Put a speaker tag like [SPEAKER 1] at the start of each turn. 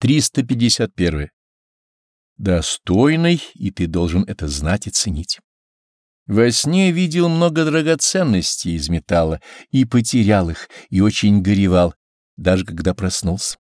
[SPEAKER 1] 351. Достойный, и ты должен это знать и ценить. Во сне видел много драгоценностей из металла и потерял их, и очень горевал, даже когда проснулся.